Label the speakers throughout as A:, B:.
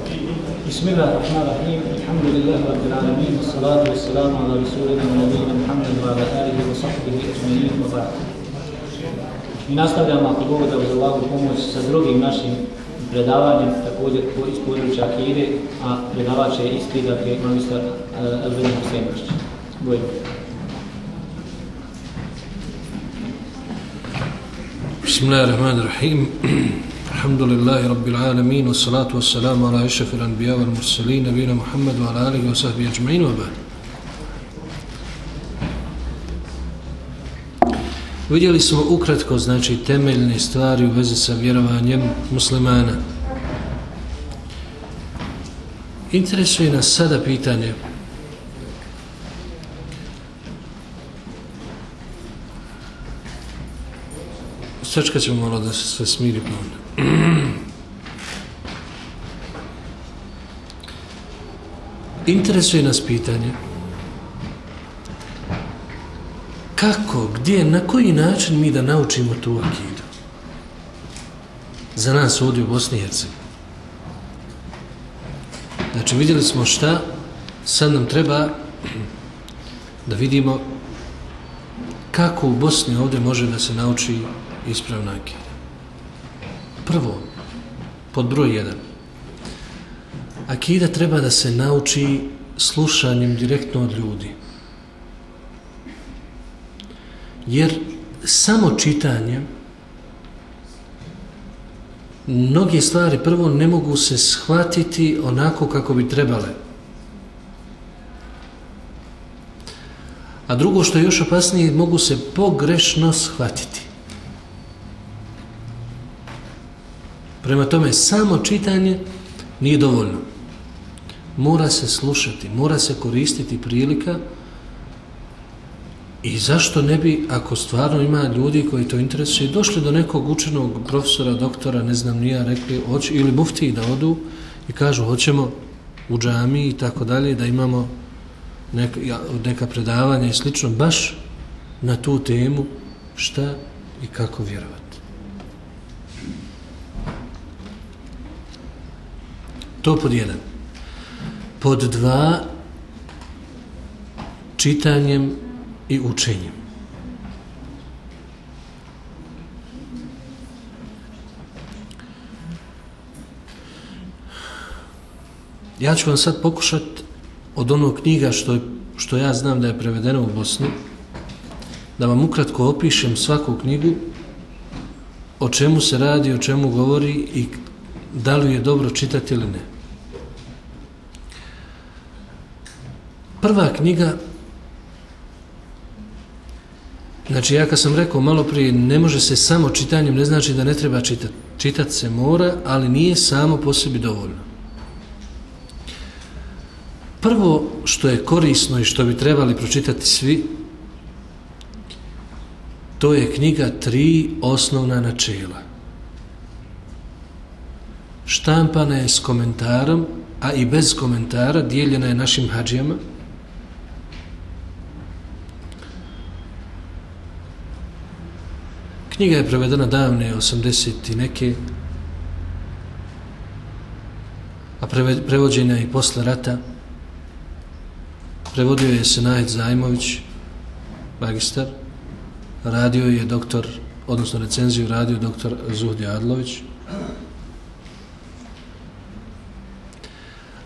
A: بسم الله الرحمن الرحيم الحمد لله رب العالمين والصلاة والسلام على رسولنا ونبينا محمد وعلى آله وصحبه أجمعين وبعد Mi nastavljamo ako Bog da uz Allahu pomoć sa drugim našim predavanjem, također iz područja Akide, a predavač je isti, dakle, magistar Elvin Husenović. Bojim.
B: Bismillahirrahmanirrahim. Alhamdulillahi rabbil alamin wa salatu wa salamu ala išafir anbiya wal mursalin nabina Muhammad wa ala alihi wa sahbihi ajma'in wa ba'd. Vidjeli smo ukratko, znači, temeljne stvari u vezi sa vjerovanjem muslimana. Interesuje nas sada pitanje Sačkat ćemo malo da se sve smiri pa onda. Interesuje nas pitanje kako, gdje, na koji način mi da naučimo tu akidu? Za nas ovdje u Bosni i Hercegovini. Znači, vidjeli smo šta, sad nam treba da vidimo kako u Bosni ovdje može da se nauči ispravna akida. Prvo, pod broj jedan. Akida treba da se nauči slušanjem direktno od ljudi. Jer samo čitanjem mnoge stvari prvo ne mogu se shvatiti onako kako bi trebale. A drugo što je još opasnije, mogu se pogrešno shvatiti. Prema tome, samo čitanje nije dovoljno. Mora se slušati, mora se koristiti prilika i zašto ne bi, ako stvarno ima ljudi koji to interesuje, došli do nekog učenog profesora, doktora, ne znam nija, rekli, hoć, ili mufti da odu i kažu, hoćemo u džami i tako dalje, da imamo neka, neka predavanja i slično, baš na tu temu šta i kako vjerovati. To pod jedan. Pod dva, čitanjem i učenjem. Ja ću vam sad pokušat od onog knjiga što, što ja znam da je prevedena u Bosni, da vam ukratko opišem svaku knjigu, o čemu se radi, o čemu govori i da li je dobro čitati ili ne. Prva knjiga, znači ja kad sam rekao malo prije, ne može se samo čitanjem, ne znači da ne treba čitati. Čitat se mora, ali nije samo po sebi dovoljno. Prvo što je korisno i što bi trebali pročitati svi, to je knjiga tri osnovna načela. Štampana je s komentarom, a i bez komentara, dijeljena je našim hađijama, Knjiga je prevedena davne 80 i neke, a prevođena je i posle rata. Prevodio je Senajt Zajmović, magistar. Radio je doktor, odnosno recenziju radio doktor Zuhdi Adlović.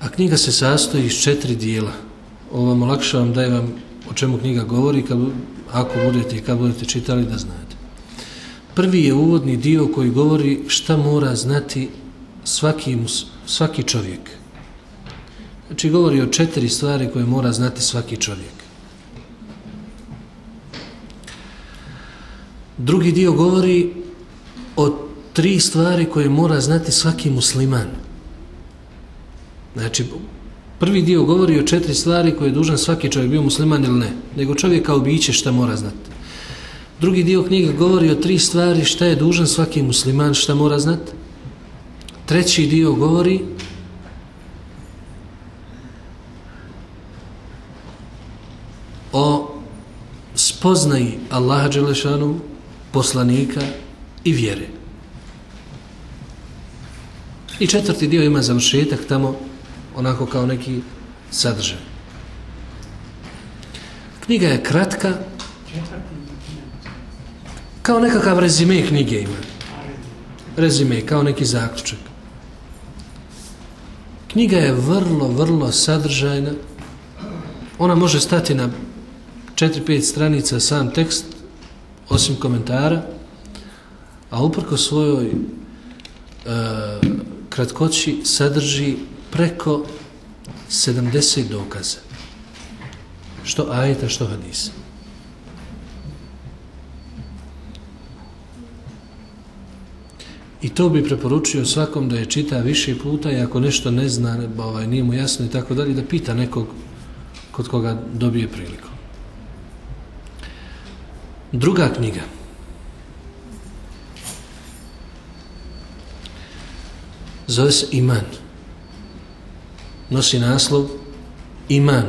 B: A knjiga se sastoji iz četiri dijela. Ovo vam olakšavam da vam o čemu knjiga govori, kad, ako budete i kad budete čitali da znate. Prvi je uvodni dio koji govori šta mora znati svaki, svaki čovjek. Znači govori o četiri stvari koje mora znati svaki čovjek. Drugi dio govori o tri stvari koje mora znati svaki musliman. Znači, prvi dio govori o četiri stvari koje je dužan svaki čovjek, bio musliman ili ne, nego čovjek kao biće šta mora znati. Drugi dio knjige govori o tri stvari šta je dužan svaki musliman, šta mora znati. Treći dio govori o spoznaji Allaha Đelešanu, poslanika i vjere. I četvrti dio ima završetak tamo onako kao neki sadržaj. Knjiga je kratka, kao nekakav rezime knjige ima. Rezime, kao neki zaključak. Knjiga je vrlo, vrlo sadržajna. Ona može stati na 4-5 stranica sam tekst, osim komentara, a uprko svojoj e, kratkoći sadrži preko 70 dokaza. Što ajeta, što hadisa. I to bi preporučio svakom da je čita više puta i ako nešto ne zna, ovaj, nije mu jasno i tako dalje, da pita nekog kod koga dobije priliku. Druga knjiga. Zove se Iman. Nosi naslov Iman.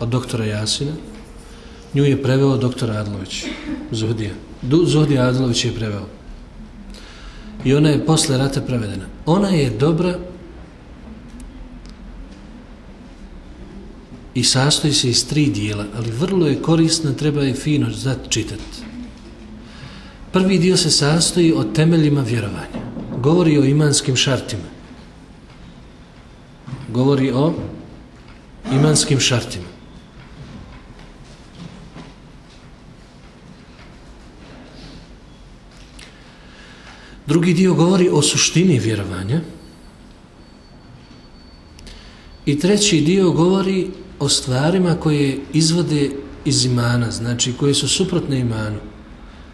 B: Od doktora Jasina. Nju je preveo doktor Adlović. Zuhdija. Zuhdija Adlović je preveo. I ona je posle rata prevedena. Ona je dobra i sastoji se iz tri dijela, ali vrlo je korisna, treba je fino znati čitati. Prvi dio se sastoji od temeljima vjerovanja. Govori o imanskim šartima. Govori o imanskim šartima. Drugi dio govori o suštini vjerovanja. I treći dio govori o stvarima koje izvode iz imana, znači koje su suprotne imanu,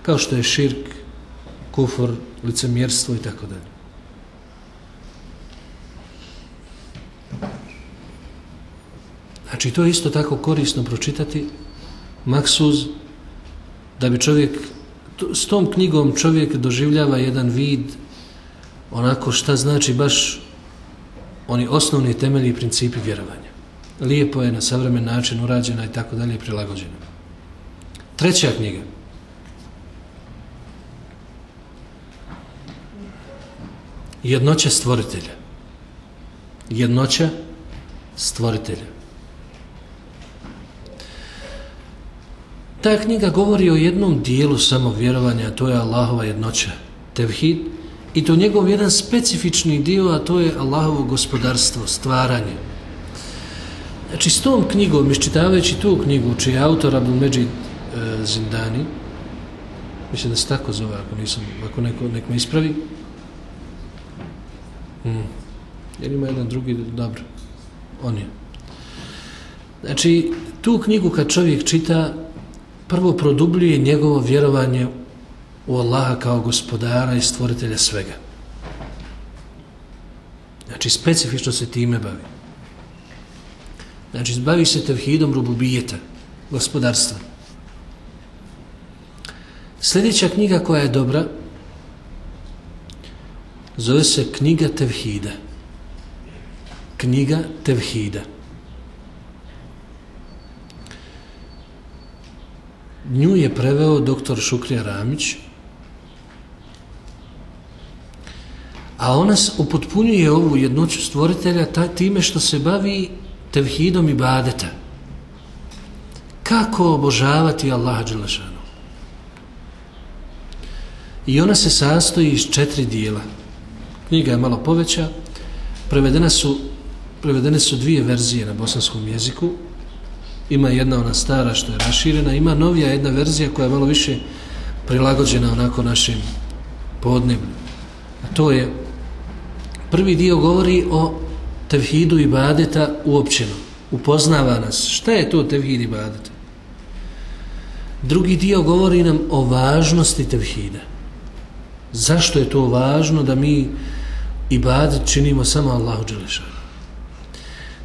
B: kao što je širk, kufor, licemjerstvo i tako dalje. Znači, to je isto tako korisno pročitati, maksuz, da bi čovjek, s tom knjigom čovjek doživljava jedan vid onako šta znači baš oni osnovni temelji i principi vjerovanja lijepo je na savremen način urađena i tako dalje prilagođena. Treća knjiga. Jednoća stvoritelja. Jednoća stvoritelja. Ta knjiga govori o jednom dijelu samo vjerovanja, to je Allahova jednoća, tevhid, i to njegov jedan specifični dio, a to je Allahovo gospodarstvo, stvaranje, Znači, s tom knjigom, iščitavajući tu knjigu, čiji je autor Abdul Međid e, Zindani, mislim da se tako zove, ako nisam, ako neko, nek me ispravi, mm. jer ima jedan drugi, dobro, on je. Znači, tu knjigu kad čovjek čita, prvo produbljuje njegovo vjerovanje u Allaha kao gospodara i stvoritelja svega. Znači, specifično se time bavi. Znači, bavi se tevhidom rububijeta, gospodarstva. Sljedeća knjiga koja je dobra zove se Knjiga Tevhida. Knjiga Tevhida. Nju je preveo doktor Šukrija Ramić, a ona upotpunjuje ovu jednoću stvoritelja time što se bavi tevhidom i badeta. Kako obožavati Allaha Đelešanu? I ona se sastoji iz četiri dijela. Knjiga je malo poveća. Prevedene su, prevedene su dvije verzije na bosanskom jeziku. Ima jedna ona stara što je raširena. Ima novija jedna verzija koja je malo više prilagođena onako našim podneblju. A to je prvi dio govori o tevhidu i badeta uopćeno. Upoznava nas. Šta je to tevhid i badeta? Drugi dio govori nam o važnosti tevhida. Zašto je to važno da mi i badet činimo samo Allahu Đelešanu?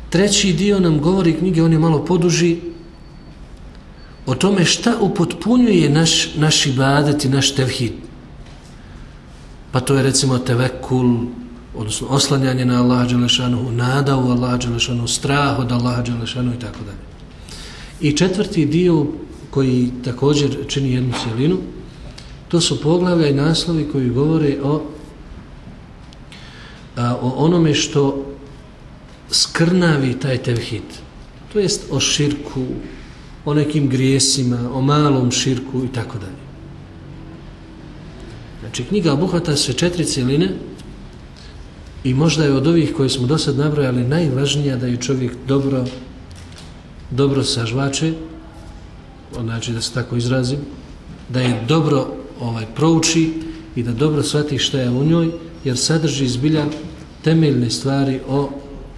B: Treći dio nam govori knjige, on je malo poduži, o tome šta upotpunjuje naš, naš ibadet i naš tevhid. Pa to je recimo tevekul, odnosno oslanjanje na Allaha Đelešanu, nada u Allaha Đelešanu, strah od Allaha Đelešanu i tako dalje. I četvrti dio koji također čini jednu cijelinu To su poglavlja i naslovi koji govore o, a, o onome što skrnavi taj tevhid. To jest o širku, o nekim grijesima, o malom širku i tako dalje. Znači, knjiga obuhvata sve četiri cijeline i možda je od ovih koje smo do sad nabrojali najvažnija da je čovjek dobro dobro sažvače, znači da se tako izrazim, da je dobro ovaj prouči i da dobro shvati šta je u njoj, jer sadrži zbilja temeljne stvari o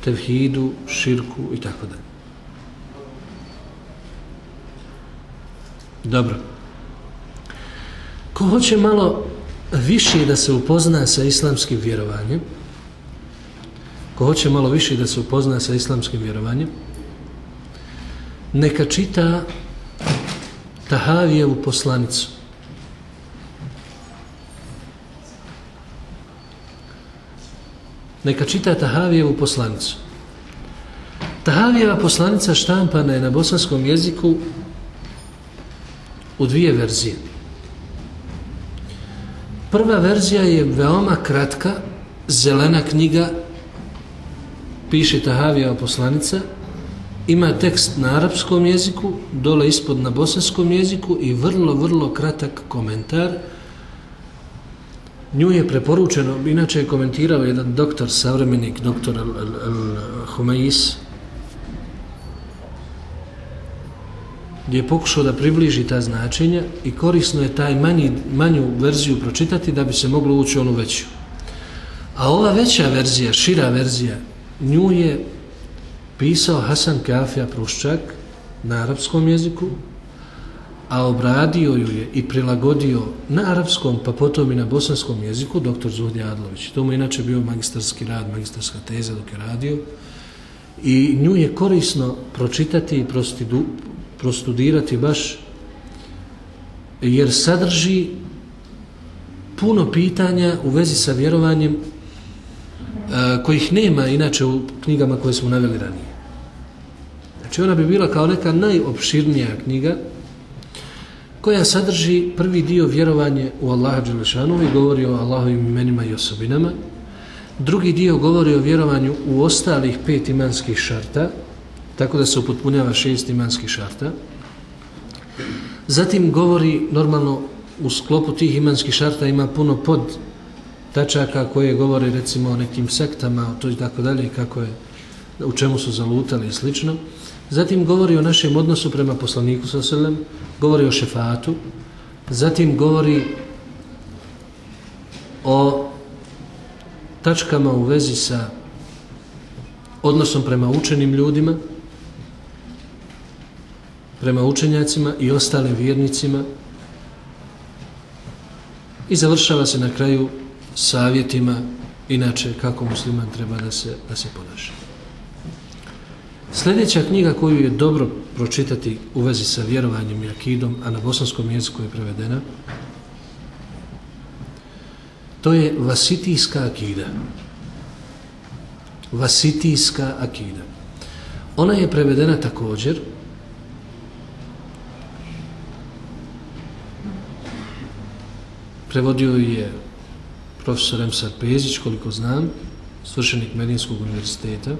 B: tevhidu, širku i tako dalje. Dobro. Ko hoće malo više da se upozna sa islamskim vjerovanjem, ko hoće malo više da se upozna sa islamskim vjerovanjem, neka čita Tahavijevu poslanicu. Neka čita Tahavijevu poslanicu. Tahavijeva poslanica štampana je na bosanskom jeziku u dvije verzije. Prva verzija je veoma kratka, zelena knjiga, piše Tahavijeva poslanica, ima tekst na arapskom jeziku, dole ispod na bosanskom jeziku i vrlo, vrlo kratak komentar. Nju je preporučeno, inače je komentirao jedan doktor, savremenik, doktor Al-Humais, gdje je pokušao da približi ta značenja i korisno je taj manji, manju verziju pročitati da bi se moglo ući onu veću. A ova veća verzija, šira verzija, nju je pisao Hasan Kafija Pruščak na arapskom jeziku, a obradio ju je i prilagodio na arapskom, pa potom i na bosanskom jeziku, doktor Zuhdi Adlović. To mu inače bio magistarski rad, magistarska teza dok je radio. I nju je korisno pročitati i prostidu, prostudirati baš, jer sadrži puno pitanja u vezi sa vjerovanjem e, kojih nema inače u knjigama koje smo naveli ranije. Znači ona bi bila kao neka najopširnija knjiga koja sadrži prvi dio vjerovanje u Allaha Đelešanu i govori o Allahovim imenima i osobinama. Drugi dio govori o vjerovanju u ostalih pet imanskih šarta, tako da se upotpunjava šest imanskih šarta. Zatim govori, normalno, u sklopu tih imanskih šarta ima puno pod tačaka koje govore recimo o nekim sektama, to i tako dalje, kako je, u čemu su zalutali i slično. Zatim govori o našem odnosu prema poslaniku sa selem, govori o šefatu, zatim govori o tačkama u vezi sa odnosom prema učenim ljudima, prema učenjacima i ostalim vjernicima i završava se na kraju savjetima inače kako musliman treba da se, da se ponaša. Sljedeća knjiga koju je dobro pročitati u vezi sa vjerovanjem i akidom, a na bosanskom jeziku je prevedena, to je Vasitijska akida. Vasitijska akida. Ona je prevedena također prevodio je profesor Emsar Pezić, koliko znam, svršenik Medinskog univerziteta.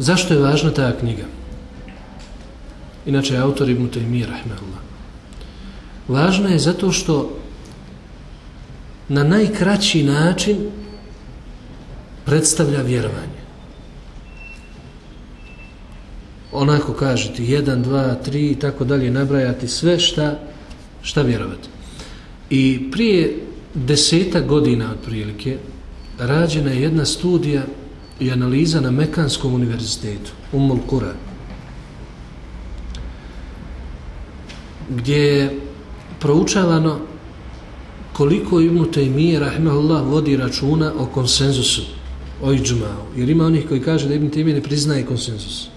B: Zašto je važna ta knjiga? Inače, autor Ibn Taymi, rahmehullah. Važna je zato što na najkraći način predstavlja vjerovanje. Onako kažete, jedan, dva, tri i tako dalje, nabrajati sve šta, šta vjerovati. I prije deseta godina otprilike rađena je jedna studija i analiza na Mekanskom univerzitetu, Umul Kura, gdje je proučavano koliko Ibn Taymiye, rahimahullah, vodi računa o konsenzusu, o iđumao. Jer ima onih koji kaže da Ibn Taymiye ne priznaje konsenzus.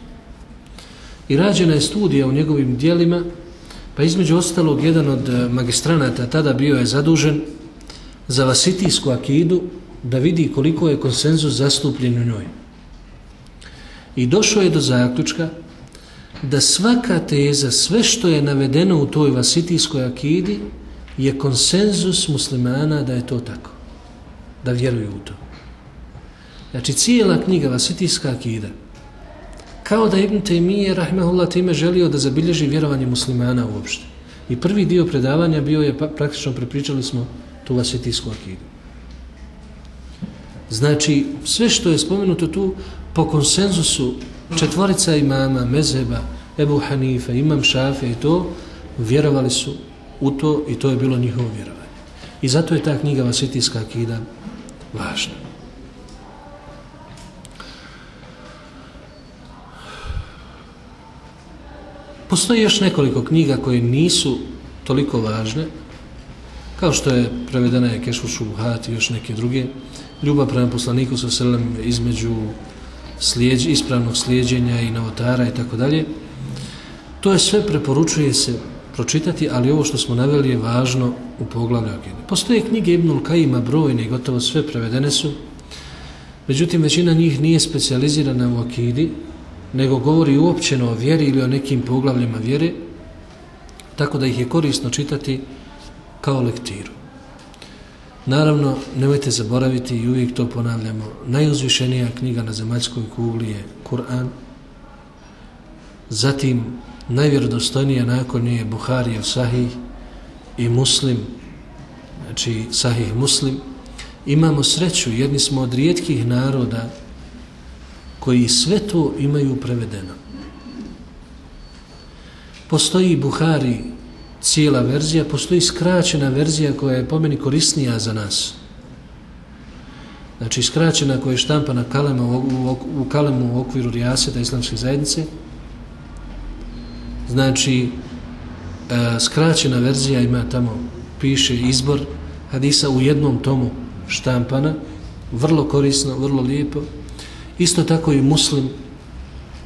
B: I rađena je studija u njegovim dijelima Pa između ostalog, jedan od eh, magistranata tada bio je zadužen za vasitijsku akidu da vidi koliko je konsenzus zastupljen u njoj. I došao je do zaključka da svaka teza, sve što je navedeno u toj vasitijskoj akidi, je konsenzus muslimana da je to tako. Da vjeruju u to. Znači, cijela knjiga vasitijska akida, kao da Ibn Taymiye, rahmehullah, time želio da zabilježi vjerovanje muslimana uopšte. I prvi dio predavanja bio je, pa, praktično prepričali smo tu vasitijsku akidu. Znači, sve što je spomenuto tu, po konsenzusu četvorica imama, mezeba, Ebu Hanife, imam Šafe i to, vjerovali su u to i to je bilo njihovo vjerovanje. I zato je ta knjiga Vasitijska akida važna. Postoji još nekoliko knjiga koje nisu toliko važne, kao što je prevedena je Kešu Šubuhat i još neke druge, ljubav prema poslaniku sa selem između slijedž, ispravnog slijedženja i novotara i tako dalje. To je sve preporučuje se pročitati, ali ovo što smo naveli je važno u poglavlju Akide. Postoje knjige Ibnul Kajima brojne i gotovo sve prevedene su, međutim većina njih nije specializirana u Akidi, nego govori uopćeno o vjeri ili o nekim poglavljima vjere, tako da ih je korisno čitati kao lektiru. Naravno, nemojte zaboraviti i uvijek to ponavljamo, najuzvišenija knjiga na zemaljskoj kugli je Kur'an, zatim najvjerodostojnija nakon nje je Buharijev Sahih i Muslim, znači Sahih Muslim. Imamo sreću, jedni smo od rijetkih naroda koji sve to imaju prevedeno. Postoji Buhari cijela verzija, postoji skraćena verzija koja je po meni korisnija za nas. Znači skraćena koja je štampana kalema u, u, u kalemu u okviru Rijaseta islamske zajednice. Znači e, skraćena verzija ima tamo, piše izbor hadisa u jednom tomu štampana, vrlo korisno, vrlo lijepo. Isto tako i muslim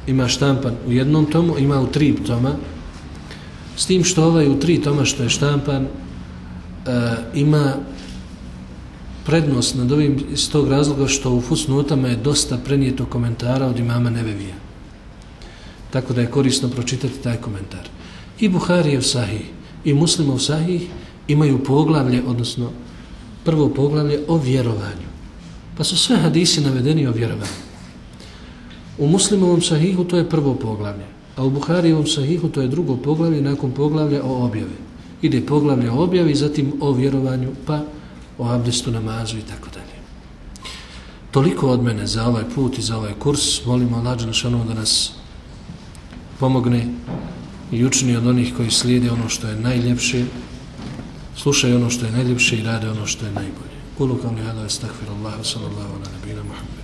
B: ima štampan u jednom tomu, ima u tri toma, S tim što ovaj u tri toma što je štampan e, ima prednost nad ovim iz tog razloga što u fusnotama je dosta prenijeto komentara od imama Nebevija. Tako da je korisno pročitati taj komentar. I Buharijev sahih i Muslimov sahih imaju poglavlje, odnosno prvo poglavlje o vjerovanju. Pa su sve hadisi navedeni o vjerovanju. U Muslimovom sahihu to je prvo poglavlje. A u Buharijevom sahihu to je drugo poglavlje nakon poglavlja o objavi. Ide poglavlje o objavi, zatim o vjerovanju, pa o abdestu, namazu i tako dalje. Toliko od mene za ovaj put i za ovaj kurs. Molimo Allah Đelšanu da nas pomogne i učini od onih koji slijede ono što je najljepše, slušaju ono što je najljepše i rade ono što je najbolje. Kulukam li hada, estakfir Allah, sallallahu ala nabina Muhammed.